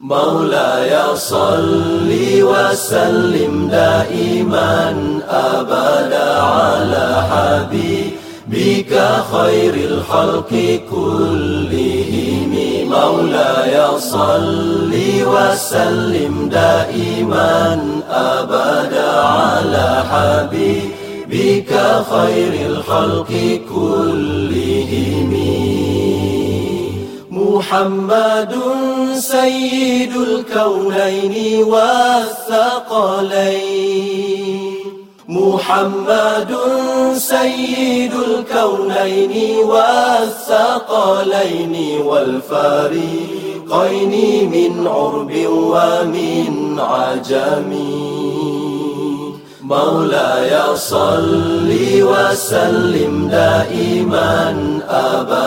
مولاي صل وسلم دائما أبدا على حبيبك خير الخلق كلهم. مولاي صل وسلم دائما أبدا على حبيبك خير الخلق كلهم. محمد سيد الكونين والثقلين. محمد سيد الكونين والثقلين والفريقين من عرب ومن عجم. مولاي صل وسلم دائما أبدا.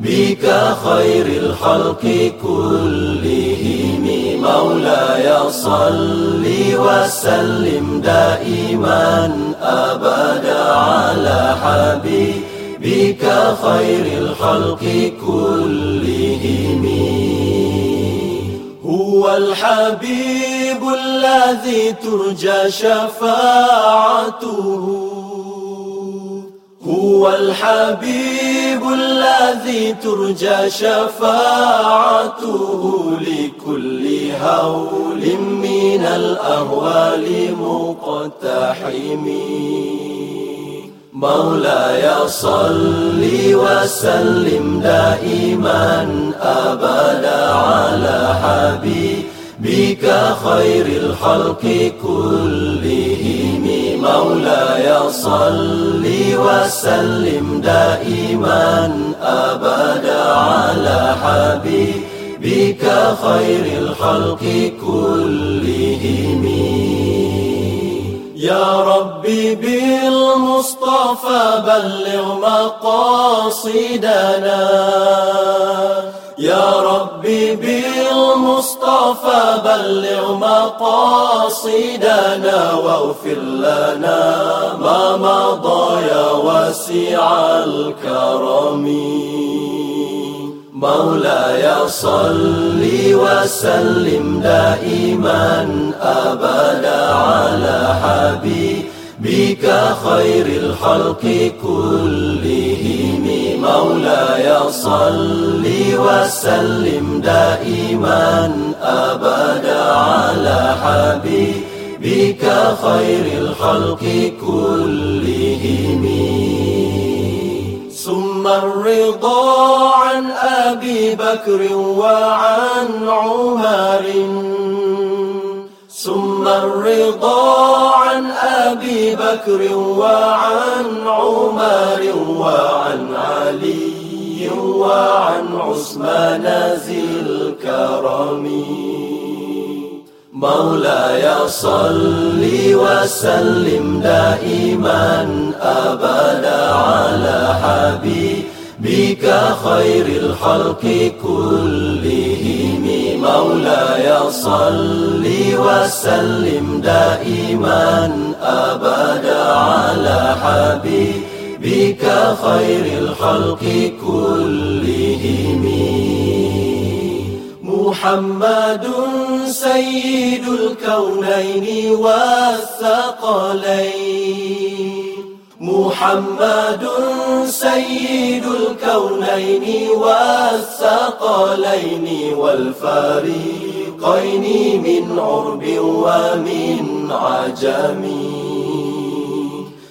حبيبك خير الخلق كلهم مولاي صل وسلم دائما أبدا على حبيبك خير الخلق كلهم. هو الحبيب الذي ترجى شفاعته. هو الحبيب الذي ترجى شفاعته لكل هول من الأهوال مقتحم مولاي صل وسلم دائما أبدا على حبيبك خير الخلق كلهم. مولاي صل وسلم دائما أبدا على حبيبك خير الخلق كلهم. يا ربي بالمصطفى بلغ مقاصدنا. يا ربي بالمصطفى بلغ مقاصدنا واغفر لنا ما مضى يا واسع الكرم. مولاي صل وسلم دائما أبدا على حبيبك خير الخلق كلهم. مولاي صل وسلم دائما أبدا على حبيبك خير الخلق كلهم. ثم الرضا عن أبي بكر وعن عمر. ثم الرضا عن أبي بكر وعن عمر وعن علي. وعن عثمان ذي الكرم. مولاي صل وسلم دائما أبدا على حبيبك خير الخلق كلهم. مولاي صل وسلم دائما أبدا على حبيبك خير الخلق كلهم. محمد سيد الكونين والثقلين. محمد سيد الكونين والثقلين والفريقين من عرب ومن عجم.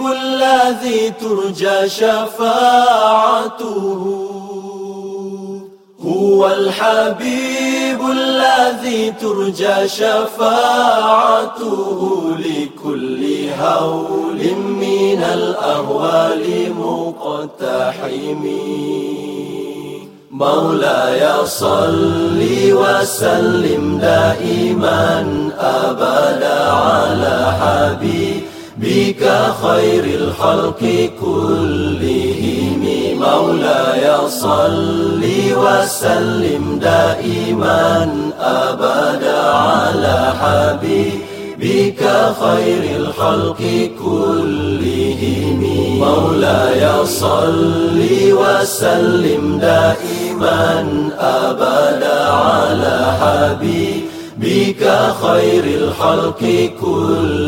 الذي ترجى شفاعته هو الحبيب الذي ترجى شفاعته لكل هول من الأهوال مقتحم. مولاي صل وسلم دائما أبدا على حبيبك خير الخلق كلهم. مولاي صل وسلم دائما أبدا على حبيبك خير الخلق كلهم. مولاي صل وسلم دائما أبدا على حبيبك خير الخلق كلهم.